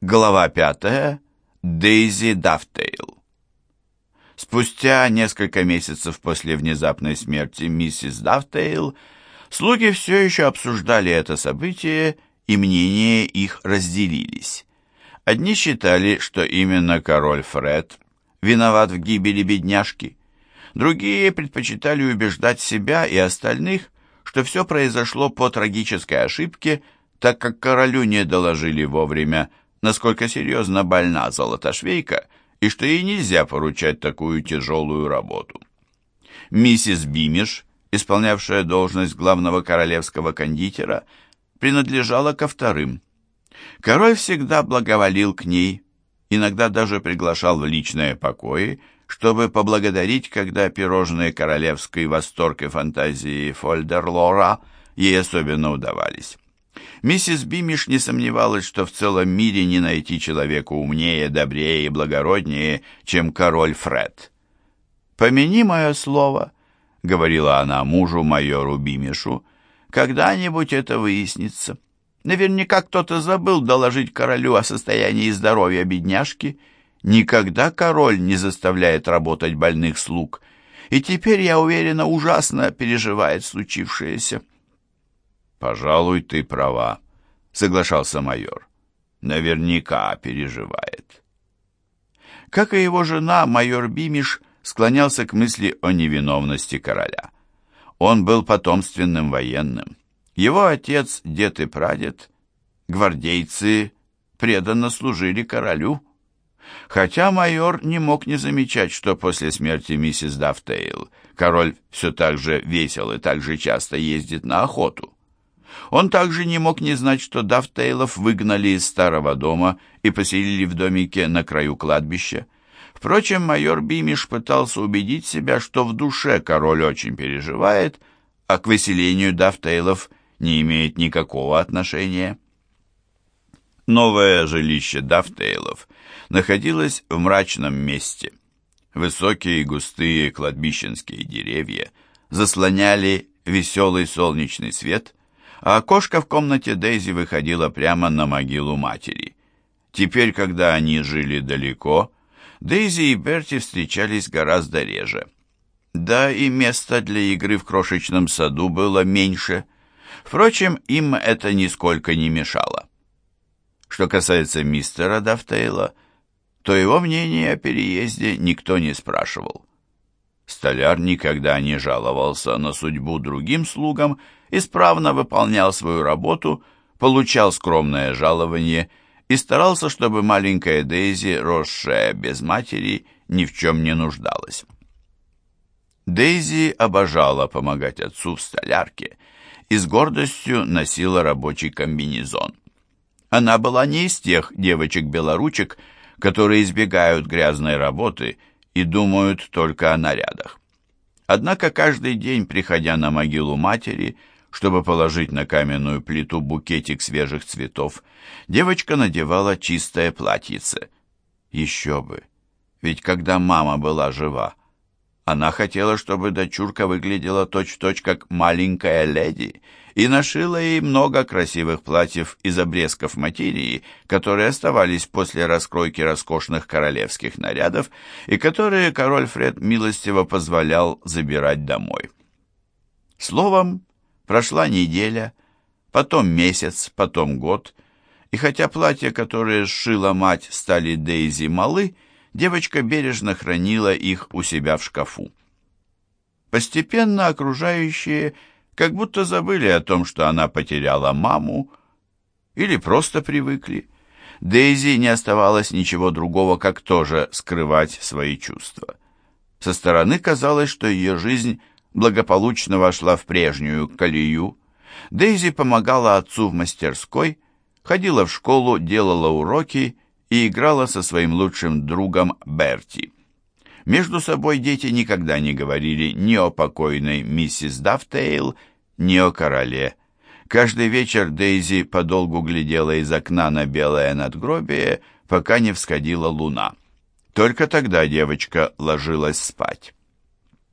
Глава пятая. Дейзи Дафтейл. Спустя несколько месяцев после внезапной смерти миссис Дафтейл слуги все еще обсуждали это событие, и мнения их разделились. Одни считали, что именно король Фред виноват в гибели бедняжки, другие предпочитали убеждать себя и остальных, что все произошло по трагической ошибке, так как королю не доложили вовремя, насколько серьезно больна Золотошвейка и что ей нельзя поручать такую тяжелую работу. Миссис Бимиш, исполнявшая должность главного королевского кондитера, принадлежала ко вторым. Король всегда благоволил к ней, иногда даже приглашал в личные покои, чтобы поблагодарить, когда пирожные королевской восторг и фантазии Фольдерлора ей особенно удавались. Миссис Бимиш не сомневалась, что в целом мире не найти человека умнее, добрее и благороднее, чем король Фред. «Помяни мое слово», — говорила она мужу майору Бимишу, — «когда-нибудь это выяснится. Наверняка кто-то забыл доложить королю о состоянии здоровья бедняжки. Никогда король не заставляет работать больных слуг, и теперь, я уверена, ужасно переживает случившееся». «Пожалуй, ты права», — соглашался майор. «Наверняка переживает». Как и его жена, майор Бимиш склонялся к мысли о невиновности короля. Он был потомственным военным. Его отец, дед и прадед, гвардейцы, преданно служили королю. Хотя майор не мог не замечать, что после смерти миссис Дафтейл король все так же весел и так же часто ездит на охоту. Он также не мог не знать, что Дафтейлов выгнали из старого дома и поселили в домике на краю кладбища. Впрочем, майор Бимиш пытался убедить себя, что в душе король очень переживает, а к выселению Дафтейлов не имеет никакого отношения. Новое жилище Дафтейлов находилось в мрачном месте. Высокие густые кладбищенские деревья заслоняли веселый солнечный свет, а окошко в комнате Дейзи выходило прямо на могилу матери. Теперь, когда они жили далеко, Дейзи и Берти встречались гораздо реже. Да и места для игры в крошечном саду было меньше. Впрочем, им это нисколько не мешало. Что касается мистера Дафтейла, то его мнение о переезде никто не спрашивал. Столяр никогда не жаловался на судьбу другим слугам, исправно выполнял свою работу, получал скромное жалование и старался, чтобы маленькая Дейзи, росшая без матери, ни в чем не нуждалась. Дейзи обожала помогать отцу в столярке и с гордостью носила рабочий комбинезон. Она была не из тех девочек-белоручек, которые избегают грязной работы и думают только о нарядах. Однако каждый день, приходя на могилу матери, чтобы положить на каменную плиту букетик свежих цветов, девочка надевала чистое платьице. Еще бы! Ведь когда мама была жива, она хотела, чтобы дочурка выглядела точь-в-точь -точь как маленькая леди, и нашила ей много красивых платьев из обрезков материи, которые оставались после раскройки роскошных королевских нарядов и которые король Фред милостиво позволял забирать домой. Словом, прошла неделя, потом месяц, потом год, и хотя платья, которые сшила мать, стали Дейзи малы, девочка бережно хранила их у себя в шкафу. Постепенно окружающие как будто забыли о том, что она потеряла маму, или просто привыкли. Дейзи не оставалось ничего другого, как тоже скрывать свои чувства. Со стороны казалось, что ее жизнь благополучно вошла в прежнюю колею. Дейзи помогала отцу в мастерской, ходила в школу, делала уроки и играла со своим лучшим другом Берти. Между собой дети никогда не говорили ни о покойной миссис Дафтейл, ни о короле. Каждый вечер Дейзи подолгу глядела из окна на белое надгробие, пока не всходила луна. Только тогда девочка ложилась спать.